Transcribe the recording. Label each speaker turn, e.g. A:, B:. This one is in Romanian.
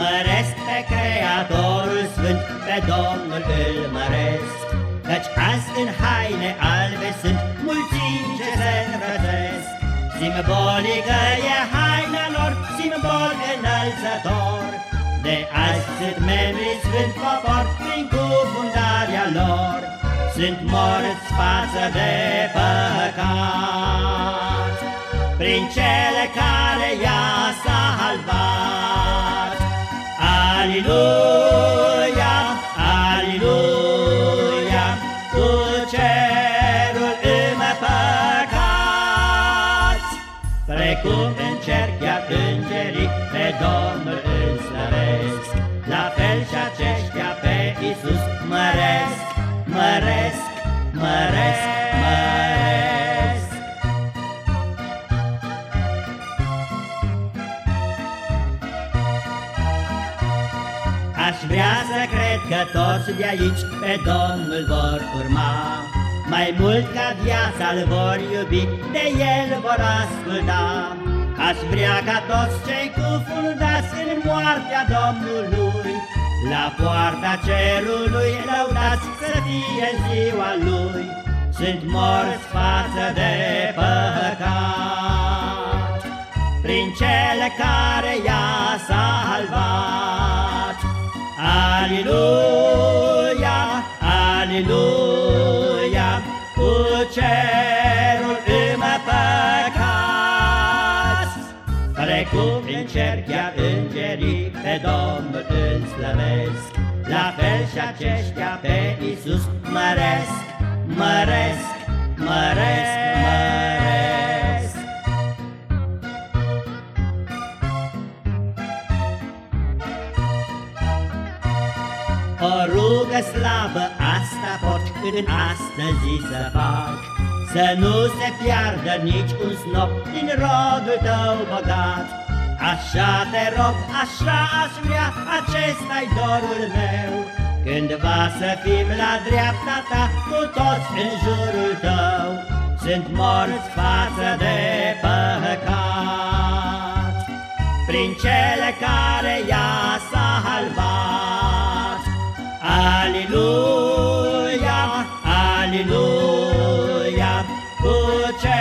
A: Măresc pe Creatorul Sfânt, pe Domnul îl măresc, Căci azi în haine albe sunt mulțimi ce se învățesc. Simbolică e haina lor, simbol înălțător, De azi sunt membri Sfânt popor prin cuvântarea lor, Sunt morți față de păcat, Prin cele care i-a salvat. Aliluia, aliluia, cu cerul împăcați, Precum în cer Aș vrea să cred că toți de aici pe Domnul vor urma, Mai mult ca viața îl vor iubi, de el vor asculta. Aș vrea ca toți cei cufundați în moartea Domnului, La poarta cerului lăudați să fie ziua lui, Sunt morți față de păcat, Prin cele care i-a salvat. Aliluia, aliluia, cu cerul împăcați. Precum în cer chiar îngerii pe Domnul îl slăvesc, La fel și aceștia O rugă slabă, asta pot când astăzi să fac. Să nu se piardă nici un snop din rodul tău bogat. Așa te rog, așa aș vrea, acesta-i dorul meu. Cândva să fim la dreapta ta, cu toți în jurul tău Sunt morți față de păcat. Prin cele care chance.